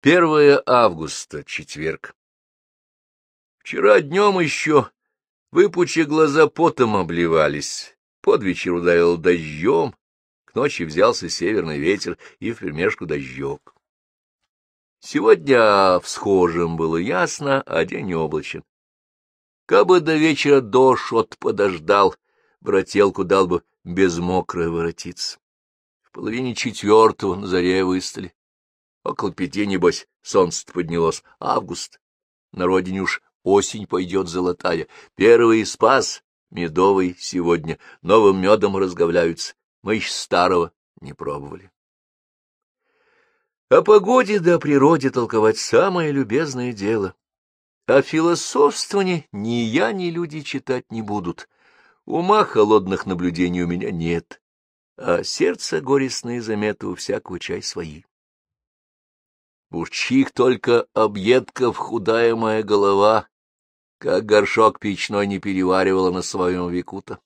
1 августа, четверг. Вчера днем еще, выпучи глаза, потом обливались. Под вечер ударил дождем, к ночи взялся северный ветер и вперемешку дождек. Сегодня всхожим было ясно, а день облачен. Кабы до вечера дождь от подождал, брателку дал бы без мокрой воротиться. В половине четвертого на заре выстали. Около пяти, небось, солнце поднялось. Август. На родине уж осень пойдет золотая. Первый спас, медовый сегодня. Новым медом разговляются. Мы еще старого не пробовали. О погоде да о природе толковать самое любезное дело. О философствовании ни я, ни люди читать не будут. Ума холодных наблюдений у меня нет, а сердце горестные заметы у всякого чай свои. Уж чих только объедков худая моя голова, как горшок печной не переваривала на своем веку-то.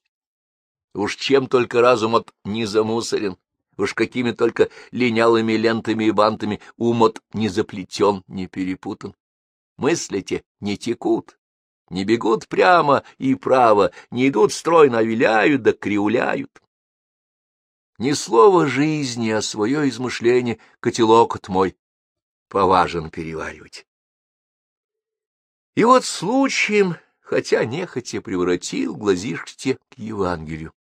Уж чем только разум от не замусорен, уж какими только линялыми лентами и бантами ум от не заплетен, не перепутан. Мысли-те не текут, не бегут прямо и право, не идут стройно, а виляют да кривляют. Ни слова жизни, а свое измышление, котелок от мой, поважен переваривать. И вот случаем, хотя нехотя превратил глазишки к Евангелию,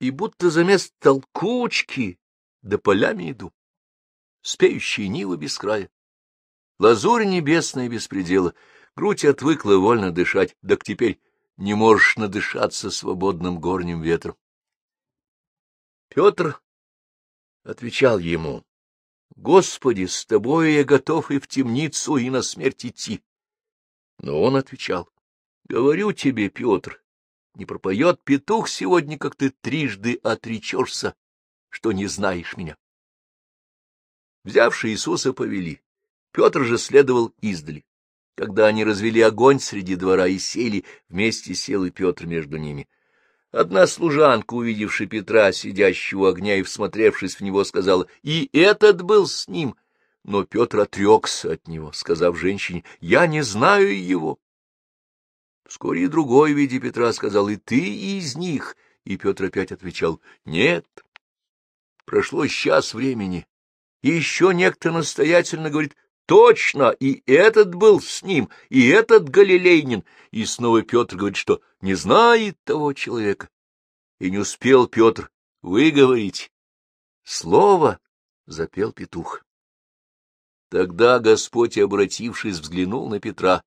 и будто замест толкучки до полями иду, спеющие нивы без края. Лазурь небесная без предела, грудь отвыкла вольно дышать, так теперь не можешь надышаться свободным горним ветром. Петр отвечал ему, Господи, с тобой я готов и в темницу, и на смерть идти. Но он отвечал, — Говорю тебе, Петр, не пропоет петух сегодня, как ты трижды отречешься, что не знаешь меня. Взявши Иисуса повели, Петр же следовал издали. Когда они развели огонь среди двора и сели, вместе сел и Петр между ними — Одна служанка, увидевши Петра, сидящего у огня и всмотревшись в него, сказала, «И этот был с ним». Но Петр отрекся от него, сказав женщине, «Я не знаю его». Вскоре и другой, видя Петра, сказал, «И ты из них». И Петр опять отвечал, «Нет». Прошло час времени, и еще некто настоятельно говорит, Точно, и этот был с ним, и этот галилейнин. И снова Петр говорит, что не знает того человека. И не успел Петр выговорить. Слово запел петух. Тогда Господь, обратившись, взглянул на Петра,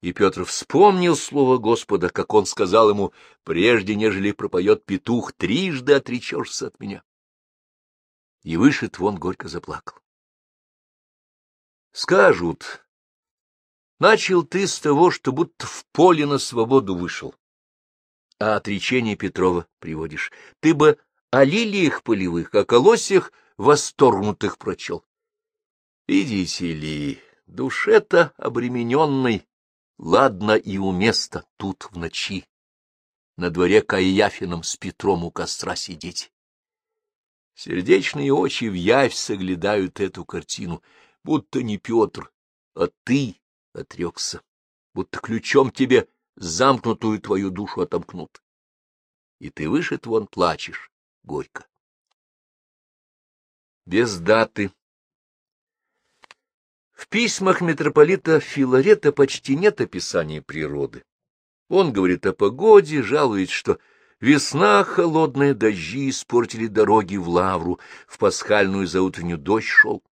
и Петр вспомнил слово Господа, как он сказал ему, прежде нежели пропоет петух, трижды отречешься от меня. И вышед вон горько заплакал. Скажут, начал ты с того, что будто в поле на свободу вышел, а отречение Петрова приводишь. Ты бы о лилиях полевых, о колосьях восторгнутых прочел. Видите ли, душе-то обремененной, ладно и уместно тут в ночи, на дворе Каяфином с Петром у костра сидеть. Сердечные очи в явь соглядают эту картину — будто не Петр, а ты отрекся, будто ключом тебе замкнутую твою душу отомкнут. И ты вышед вон плачешь, горько. Без даты. В письмах митрополита Филарета почти нет описания природы. Он говорит о погоде, жалует, что весна холодная, дожди испортили дороги в Лавру, в пасхальную заутреннюю дождь шел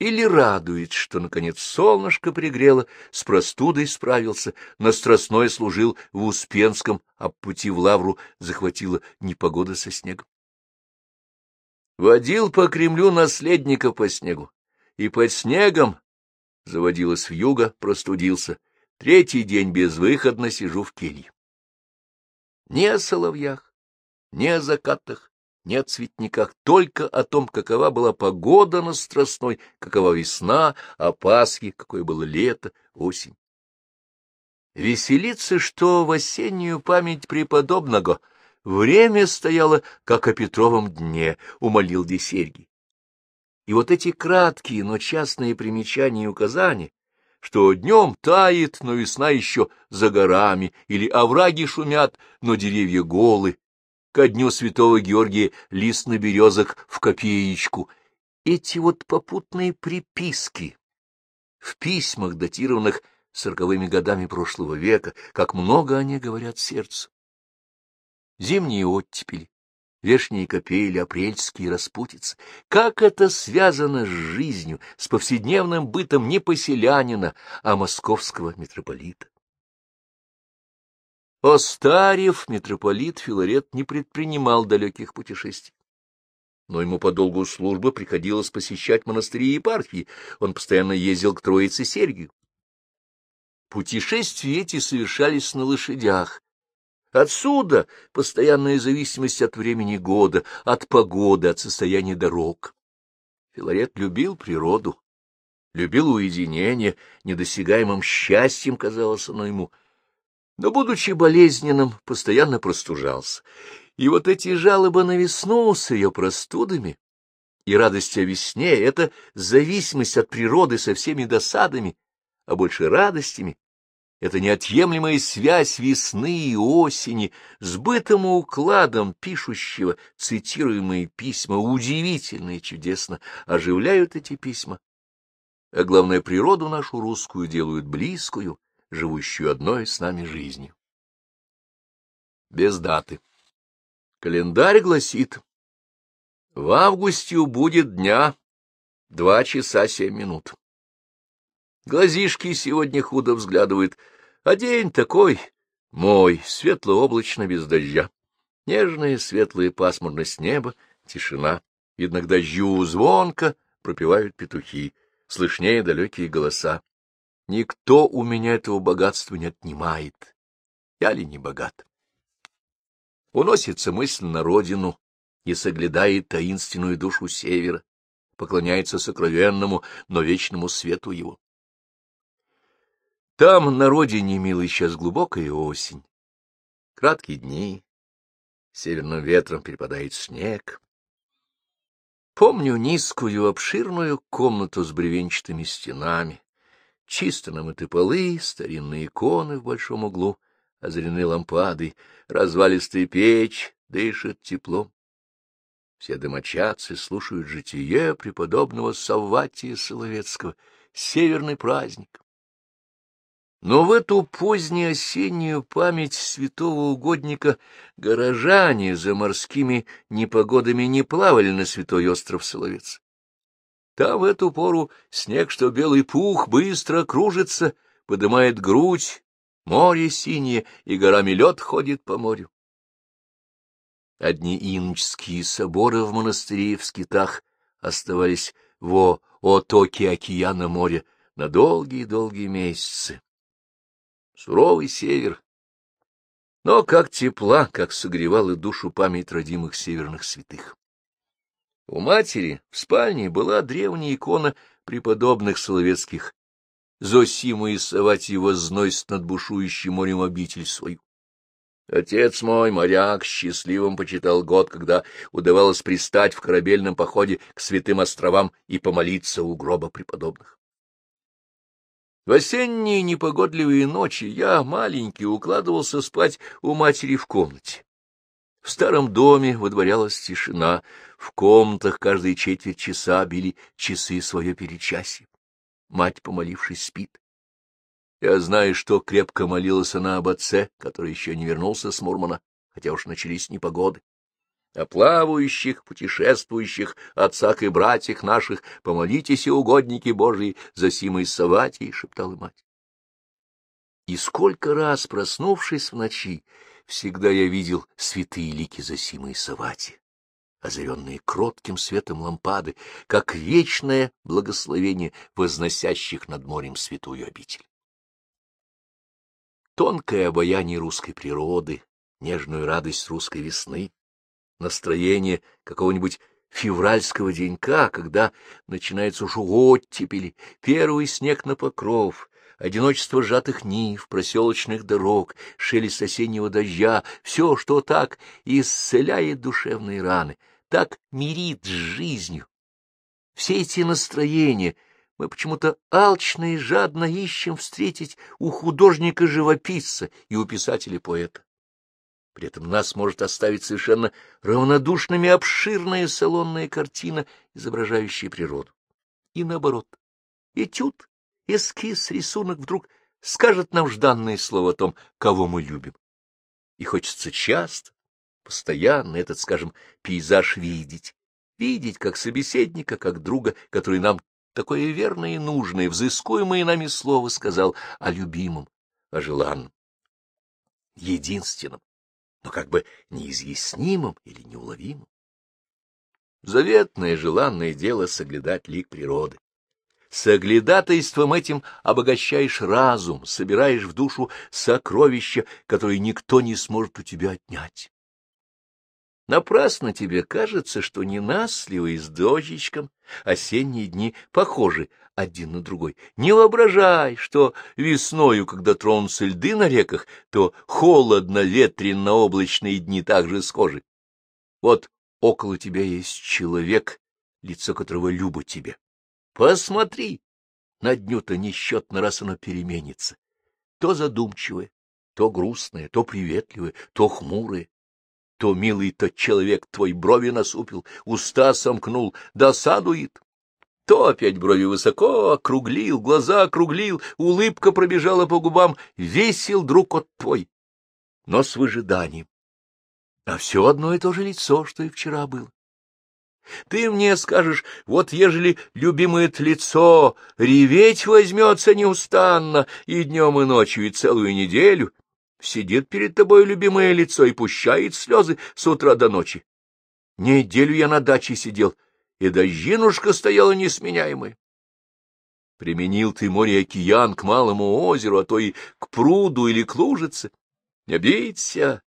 или радует, что, наконец, солнышко пригрело, с простудой справился, на Страстной служил в Успенском, а пути в Лавру захватила непогода со снегом. Водил по Кремлю наследника по снегу, и под снегом заводилась в юго, простудился. Третий день безвыходно сижу в келье. Ни о соловьях, ни о закатах, не о цветниках, только о том, какова была погода на Страстной, какова весна, о Пасхе, какое было лето, осень. Веселиться, что в осеннюю память преподобного время стояло, как о Петровом дне, умолил Десергий. И вот эти краткие, но частные примечания и указания, что днем тает, но весна еще за горами, или овраги шумят, но деревья голы, ко дню святого Георгия лист на березок в копеечку. Эти вот попутные приписки в письмах, датированных сороковыми годами прошлого века, как много они говорят сердцу. Зимние оттепели, вешние копейли, апрельские распутицы. Как это связано с жизнью, с повседневным бытом не поселянина, а московского митрополита? Остарев, митрополит Филарет не предпринимал далеких путешествий. Но ему по долгу службы приходилось посещать монастыри и епархии, он постоянно ездил к Троице Сергию. Путешествия эти совершались на лошадях. Отсюда постоянная зависимость от времени года, от погоды, от состояния дорог. Филарет любил природу, любил уединение, недосягаемым счастьем казалось оно ему — но, будучи болезненным, постоянно простужался. И вот эти жалобы на весну с ее простудами и радость о весне — это зависимость от природы со всеми досадами, а больше радостями. Это неотъемлемая связь весны и осени с бытом укладом пишущего цитируемые письма удивительно и чудесно оживляют эти письма. А главное, природу нашу русскую делают близкую, живущую одной с нами жизнью. Без даты. Календарь гласит, в августе будет дня два часа семь минут. Глазишки сегодня худо взглядывают, а день такой мой, светло-облачно, без дождя. Нежная, светлая пасмурность неба, тишина. Видно, к дождю звонко пропевают петухи, слышнее далекие голоса. Никто у меня этого богатства не отнимает. Я ли не богат? Уносится мысль на родину и соглядает таинственную душу севера, поклоняется сокровенному, но вечному свету его. Там, на родине, милый, сейчас глубокая осень. Краткие дни, северным ветром перепадает снег. Помню низкую, обширную комнату с бревенчатыми стенами, Чисто намыты полы, старинные иконы в большом углу, озарены лампадой, развалистая печь дышит теплом. Все домочадцы слушают житие преподобного Савватия Соловецкого, северный праздник. Но в эту позднюю осеннюю память святого угодника горожане за морскими непогодами не плавали на святой остров Соловец. Там в эту пору снег, что белый пух, быстро кружится, подымает грудь, море синее, и горами лед ходит по морю. Одни иночские соборы в монастыре в скитах оставались во отоке океана моря на долгие-долгие месяцы. Суровый север, но как тепла, как согревала душу память родимых северных святых. У матери в спальне была древняя икона преподобных соловецких. Зосима и Саватий возносит над бушующим морем обитель свою. Отец мой, моряк, счастливым почитал год, когда удавалось пристать в корабельном походе к святым островам и помолиться у гроба преподобных. В осенние непогодливые ночи я, маленький, укладывался спать у матери в комнате. В старом доме выдворялась тишина, в комнатах каждые четверть часа били часы свое перечасье. Мать, помолившись, спит. Я знаю, что крепко молилась она об отце, который еще не вернулся с Мурмана, хотя уж начались непогоды. О плавающих, путешествующих отцах и братьях наших помолитесь, и угодники Божии, за Симой Саватией, — шептала мать. И сколько раз, проснувшись в ночи, всегда я видел святые лики Зосимы и Савати, озаренные кротким светом лампады, как вечное благословение возносящих над морем святую обитель. Тонкое обаяние русской природы, нежную радость русской весны, настроение какого-нибудь февральского денька, когда начинается уж оттепели, первый снег на покров, одиночество сжатых нив, проселочных дорог, шелест осеннего дождя, все, что так исцеляет душевные раны, так мирит с жизнью. все эти настроения мы почему-то алчно и жадно ищем встретить у художника-живописца и у писателя-поэта. При этом нас может оставить совершенно равнодушными обширная салонная картина, изображающая природу. И наоборот, этюд, эскиз, рисунок вдруг скажет нам жданное слово о том, кого мы любим. И хочется часто, постоянно этот, скажем, пейзаж видеть, видеть как собеседника, как друга, который нам такое верное и нужное, взыскуемое нами слово сказал о любимом, о желанном, единственном, но как бы неизъяснимом или неуловимом. Заветное желанное дело соглядать лик природы. Соглядатайством этим обогащаешь разум, собираешь в душу сокровища, которые никто не сможет у тебя отнять. Напрасно тебе кажется, что ненастливые с дождичком осенние дни похожи один на другой. Не воображай, что весною, когда тронутся льды на реках, то холодно-ветренно-облачные дни также схожи. Вот около тебя есть человек, лицо которого любо тебе. Посмотри, на дню-то несчетно раз оно переменится. То задумчивое, то грустное, то приветливое, то хмурое. То милый тот человек твой брови насупил, уста сомкнул, досадует. То опять брови высоко округлил, глаза округлил, улыбка пробежала по губам, весел друг от твой, но с выжиданием. А все одно и то же лицо, что и вчера было. Ты мне скажешь, вот ежели любимое лицо реветь возьмется неустанно и днем, и ночью, и целую неделю, сидит перед тобой любимое лицо и пущает слезы с утра до ночи. Неделю я на даче сидел, и дождинушка стояла несменяемая. Применил ты море-океан к малому озеру, а то и к пруду или к лужице. Не бейся,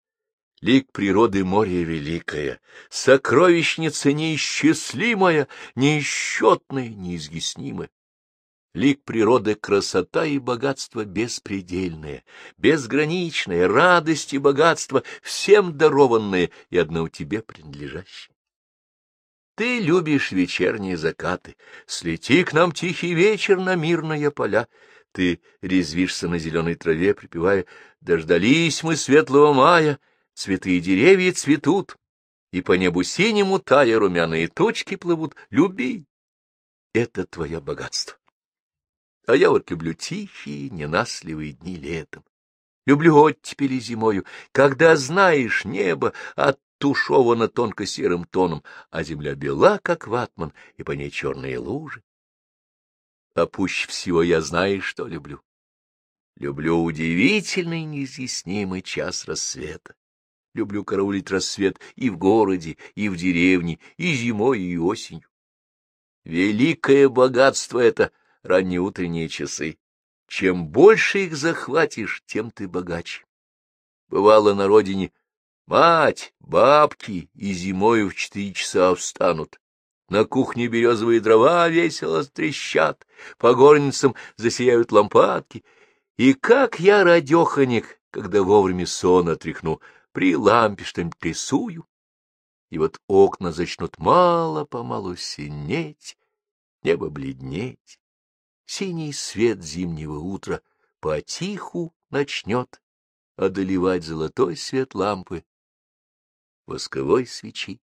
Лик природы море великое, сокровищница неисчислимая, неисчетная, неизъяснимая. Лик природы — красота и богатство беспредельное, безграничное, радость и богатство, всем дарованное и одно тебе принадлежащее. Ты любишь вечерние закаты, слети к нам тихий вечер на мирные поля. Ты резвишься на зеленой траве, припевая «Дождались мы светлого мая», цветы и деревья цветут, и по небу синему тая румяные точки плывут. Люби, это твое богатство. А я вот люблю тихие, ненастливые дни летом. Люблю оттепели зимою, когда знаешь небо оттушевано тонко-серым тоном, а земля бела, как ватман, и по ней черные лужи. А пуще всего я знаю, что люблю. Люблю удивительный неизъяснимый час рассвета. Люблю караулить рассвет и в городе, и в деревне, и зимой, и осенью. Великое богатство это ранние утренние часы. Чем больше их захватишь, тем ты богаче. Бывало на родине мать, бабки и зимою в четыре часа встанут. На кухне березовые дрова весело трещат, по горницам засияют лампадки. И как я, радеханик, когда вовремя сон отряхну, при лампе что-нибудь рисую, и вот окна зачнут мало-помалу синеть, небо бледнеть. Синий свет зимнего утра потиху начнет одолевать золотой свет лампы восковой свечи.